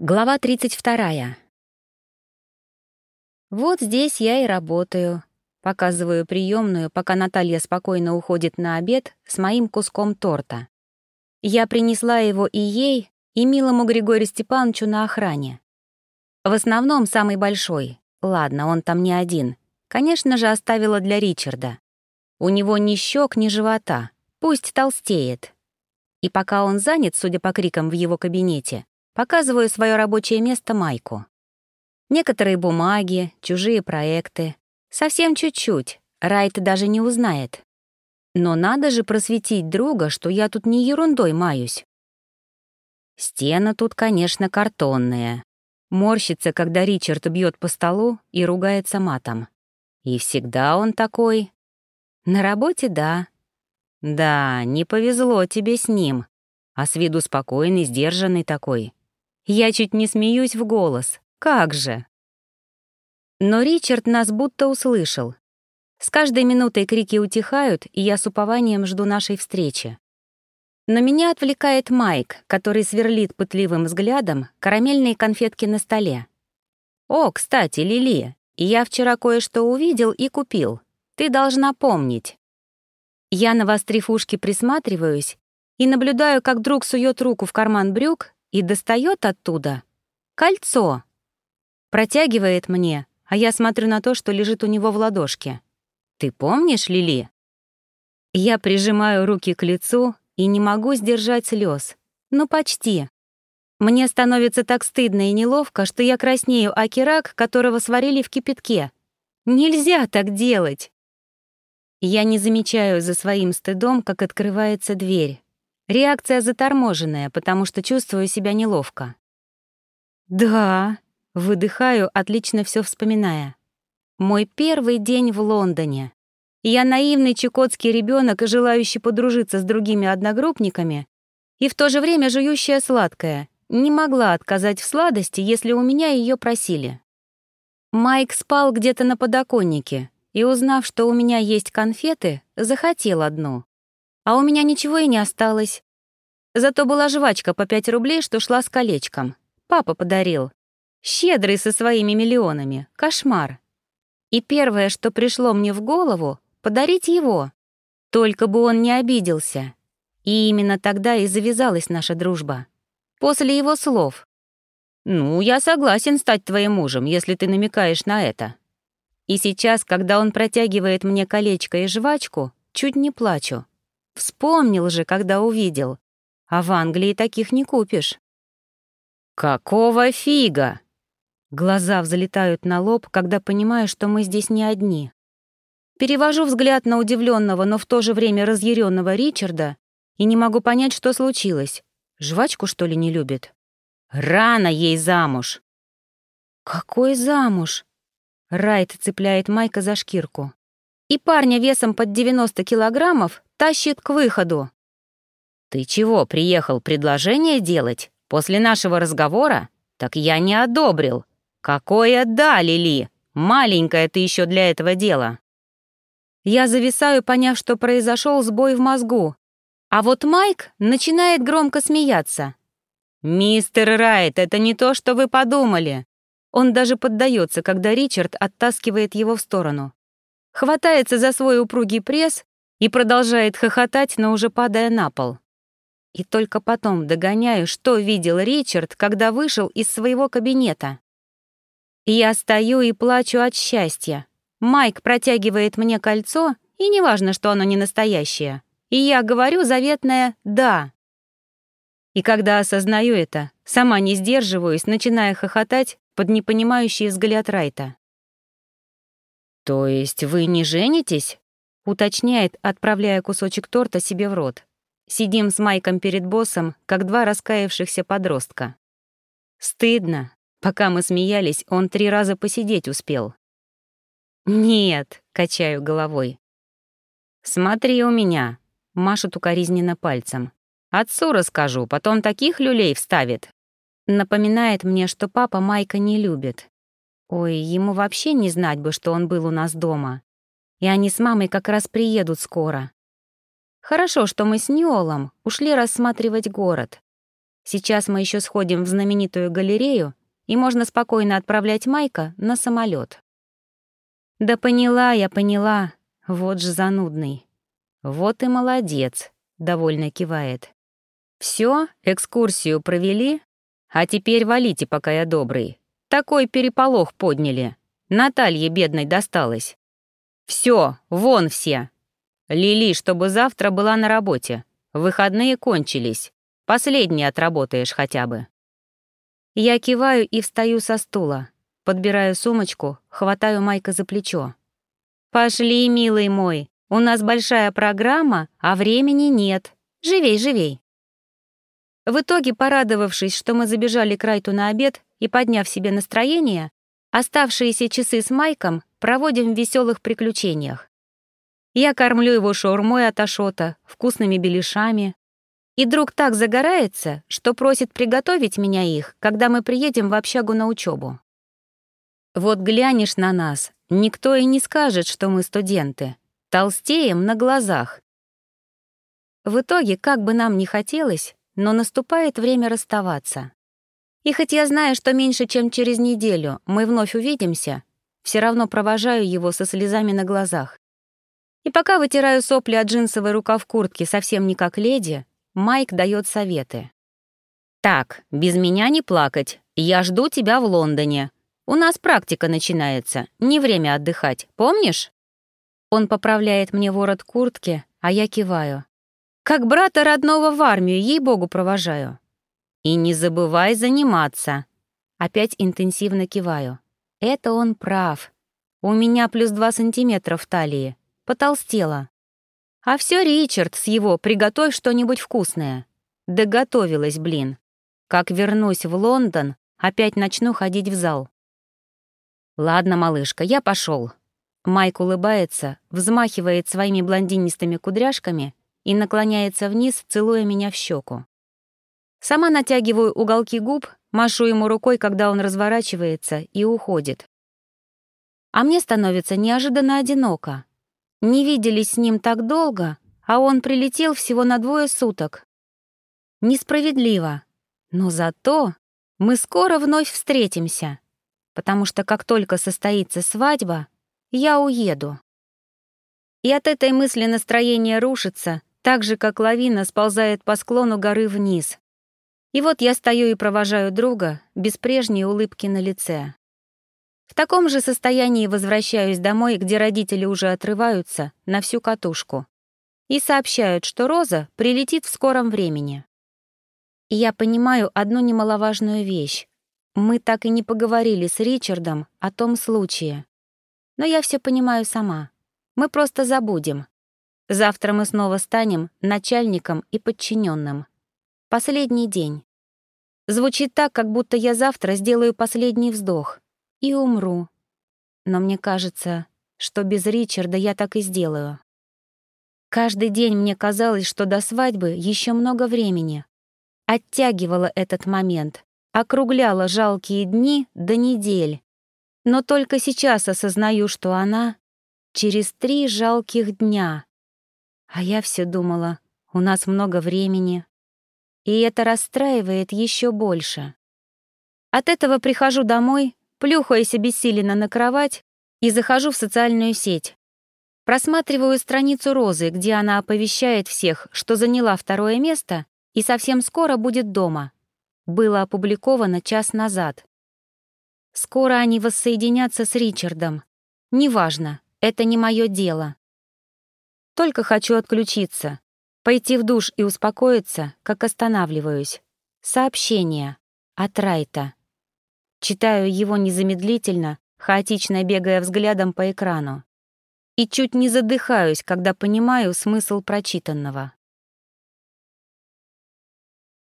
Глава 32. Вот здесь я и работаю. Показываю приемную, пока Наталья спокойно уходит на обед с моим куском торта. Я принесла его и ей, и милому Григорию Степановичу на охране. В основном самый большой. Ладно, он там не один. Конечно же, оставила для Ричарда. У него ни щек, ни живота. Пусть толстеет. И пока он занят, судя по крикам в его кабинете, Показываю свое рабочее место Майку. Некоторые бумаги, чужие проекты. Совсем чуть-чуть, Райт даже не узнает. Но надо же просветить друга, что я тут не ерундой маюсь. Стены тут, конечно, картонные. Морщится, когда Ричард бьет по столу и ругается матом. И всегда он такой. На работе — да. Да, не повезло тебе с ним. А с виду спокойный, сдержанный такой. Я чуть не смеюсь в голос. Как же? Но Ричард нас будто услышал. С каждой минутой крики утихают, и я с упованием жду нашей встречи. Но меня отвлекает Майк, который сверлит пытливым взглядом карамельные конфетки на столе. «О, кстати, Лили, я вчера кое-что увидел и купил. Ты должна помнить». Я, навострив ушки, присматриваюсь и наблюдаю, как друг сует руку в карман брюк и достает оттуда кольцо. Протягивает мне, а я смотрю на то, что лежит у него в ладошке. «Ты помнишь, Лили?» Я прижимаю руки к лицу и не могу сдержать слез. Ну, почти. Мне становится так стыдно и неловко, что я краснею акирак, которого сварили в кипятке. Нельзя так делать. Я не замечаю за своим стыдом, как открывается дверь. Реакция заторможенная, потому что чувствую себя неловко. «Да», — выдыхаю, отлично все вспоминая. «Мой первый день в Лондоне. Я наивный чукотский ребенок, желающий подружиться с другими одногруппниками, и в то же время жующая сладкое. Не могла отказать в сладости, если у меня ее просили. Майк спал где-то на подоконнике, и, узнав, что у меня есть конфеты, захотел одну. А у меня ничего и не осталось. Зато была жвачка по 5 рублей, что шла с колечком. Папа подарил. Щедрый со своими миллионами. Кошмар. И первое, что пришло мне в голову — подарить его. Только бы он не обиделся. И именно тогда и завязалась наша дружба. После его слов. «Ну, я согласен стать твоим мужем, если ты намекаешь на это». И сейчас, когда он протягивает мне колечко и жвачку, чуть не плачу. Вспомнил же, когда увидел. А в Англии таких не купишь. «Какого фига?» Глаза взлетают на лоб, когда понимаю, что мы здесь не одни. Перевожу взгляд на удивленного, но в то же время разъяренного Ричарда и не могу понять, что случилось. Жвачку, что ли, не любит? Рано ей замуж. Какой замуж? Райт цепляет Майка за шкирку. И парня весом под 90 килограммов тащит к выходу. «Ты чего, приехал предложение делать? После нашего разговора? Так я не одобрил. Какое да, Лили? Маленькая ты еще для этого дела». Я зависаю, поняв, что произошел сбой в мозгу. А вот Майк начинает громко смеяться. «Мистер Райт, это не то, что вы подумали». Он даже поддается, когда Ричард оттаскивает его в сторону. Хватается за свой упругий пресс и продолжает хохотать, но уже падая на пол. И только потом догоняю, что видел Ричард, когда вышел из своего кабинета. Я стою и плачу от счастья. Майк протягивает мне кольцо, и неважно, что оно не настоящее. И я говорю заветное «да». И когда осознаю это, сама не сдерживаюсь, начиная хохотать под непонимающий взгляд Райта. «То есть вы не женитесь?» уточняет, отправляя кусочек торта себе в рот. Сидим с Майком перед боссом, как два раскаявшихся подростка. Стыдно. Пока мы смеялись, он три раза посидеть успел. «Нет», — качаю головой. «Смотри у меня», — машет укоризненно пальцем. «Отцу расскажу, потом таких люлей вставит». Напоминает мне, что папа Майка не любит. Ой, ему вообще не знать бы, что он был у нас дома и они с мамой как раз приедут скоро. Хорошо, что мы с Ниолом ушли рассматривать город. Сейчас мы еще сходим в знаменитую галерею, и можно спокойно отправлять Майка на самолет. Да поняла я, поняла. Вот же занудный. Вот и молодец, довольно кивает. Все, экскурсию провели, а теперь валите, пока я добрый. Такой переполох подняли. Наталье бедной досталось. Все, вон все. Лили, чтобы завтра была на работе. Выходные кончились. Последний отработаешь хотя бы. Я киваю и встаю со стула. Подбираю сумочку, хватаю Майка за плечо. «Пошли, милый мой, у нас большая программа, а времени нет. Живей, живей». В итоге, порадовавшись, что мы забежали к Райту на обед и подняв себе настроение, оставшиеся часы с Майком проводим в веселых приключениях. Я кормлю его шаурмой от Ашота, вкусными беляшами. И друг так загорается, что просит приготовить меня их, когда мы приедем в общагу на учебу. Вот глянешь на нас, никто и не скажет, что мы студенты. Толстеем на глазах. В итоге, как бы нам ни хотелось, но наступает время расставаться. И хоть я знаю, что меньше, чем через неделю мы вновь увидимся, все равно провожаю его со слезами на глазах. И пока вытираю сопли от джинсовой рукав куртки совсем не как леди, Майк дает советы. «Так, без меня не плакать. Я жду тебя в Лондоне. У нас практика начинается, не время отдыхать, помнишь?» Он поправляет мне ворот куртки, а я киваю. Как брата родного в армию, ей-богу, провожаю. И не забывай заниматься. Опять интенсивно киваю. Это он прав. У меня плюс два сантиметра в талии. Потолстела. А все Ричард с его «приготовь что-нибудь вкусное». Доготовилась, блин. Как вернусь в Лондон, опять начну ходить в зал. Ладно, малышка, я пошел. Майк улыбается, взмахивает своими блондинистыми кудряшками и наклоняется вниз, целуя меня в щеку. Сама натягиваю уголки губ, машу ему рукой, когда он разворачивается и уходит. А мне становится неожиданно одиноко. Не виделись с ним так долго, а он прилетел всего на двое суток. Несправедливо. Но зато мы скоро вновь встретимся, потому что как только состоится свадьба, я уеду. И от этой мысли настроение рушится, так же, как лавина сползает по склону горы вниз. И вот я стою и провожаю друга без прежней улыбки на лице. В таком же состоянии возвращаюсь домой, где родители уже отрываются на всю катушку и сообщают, что Роза прилетит в скором времени. И я понимаю одну немаловажную вещь. Мы так и не поговорили с Ричардом о том случае. Но я все понимаю сама. Мы просто забудем. Завтра мы снова станем начальником и подчиненным. Последний день. Звучит так, как будто я завтра сделаю последний вздох и умру. Но мне кажется, что без Ричарда я так и сделаю. Каждый день мне казалось, что до свадьбы еще много времени. Оттягивала этот момент, округляла жалкие дни до недель. Но только сейчас осознаю, что она через три жалких дня — а я все думала, у нас много времени. И это расстраивает еще больше. От этого прихожу домой, плюхаясь обессиленно на кровать и захожу в социальную сеть. Просматриваю страницу Розы, где она оповещает всех, что заняла второе место и совсем скоро будет дома. Было опубликовано час назад. Скоро они воссоединятся с Ричардом. Неважно, это не мое дело. Только хочу отключиться, пойти в душ и успокоиться, как останавливаюсь. Сообщение от Райта. Читаю его незамедлительно, хаотично бегая взглядом по экрану. И чуть не задыхаюсь, когда понимаю смысл прочитанного.